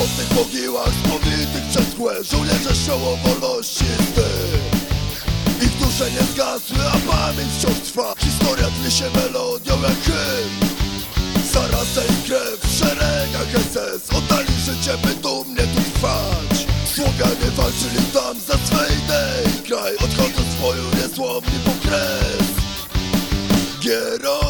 Po tych mogiłach spowitych przez chłę Żołnierze szoło wolności zwych Ich dusze nie zgasły, a pamięć wciąż trwa. Historia tli się melodią jak hymn. Zaraza i krew w szeregach SS Oddali życie, by dumnie tu trwać. Słowianie walczyli tam za swe idei Kraj. Odchodząc w boju niezłomny po kres Gieroj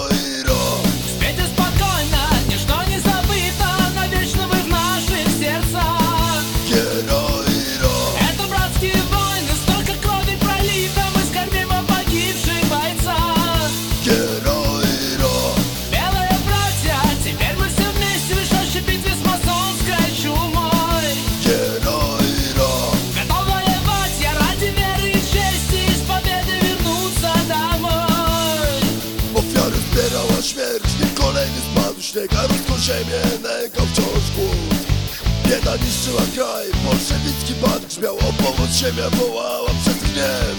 spadł śnieg A ruską ziemię nękał wciąż głód. Bieda niszczyła kraj, bolszewicki bank Brzmiał o pomoc ziemia, wołała przez gniew.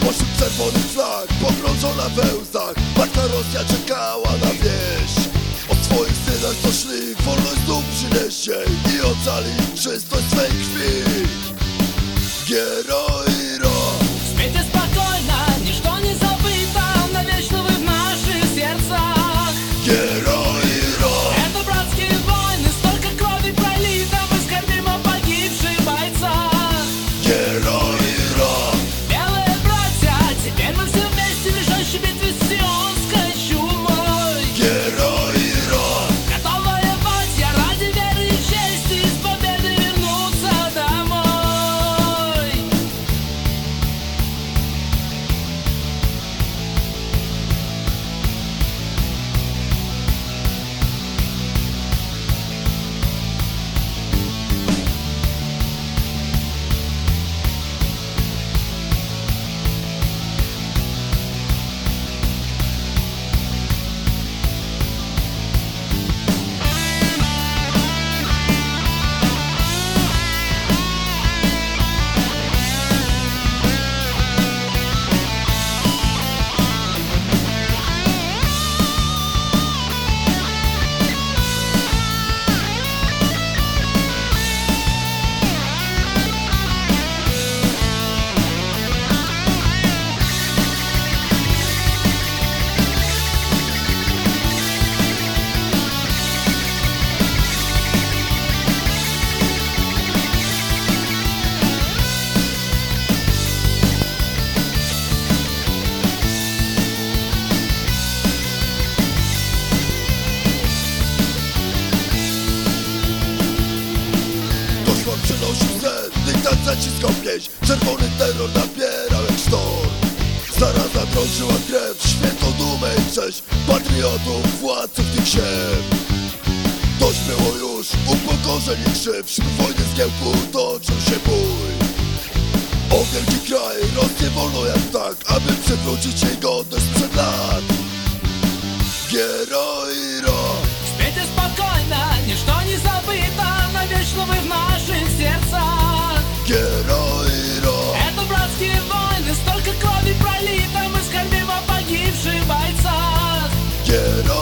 Pośród czerwonych flag, pogrążona we łzach Marta Rosja czekała na wieś. O swoich synach co szli, wolność znów przyniesie I ocali czystość swej krwi naciskał pięść Czerwony terror nabierał jak sztorm. Zaraz zatrążyła krew Świętą dumę i cześć Patriotów, władców tych ziem Dość było już upokorzeń i krzyw. Wśród wojny zgiełku toczył się bój. O wielki kraj rośnie wolno jak tak Aby przywrócić jej godność sprzed lat. Gieroj, roj Get up.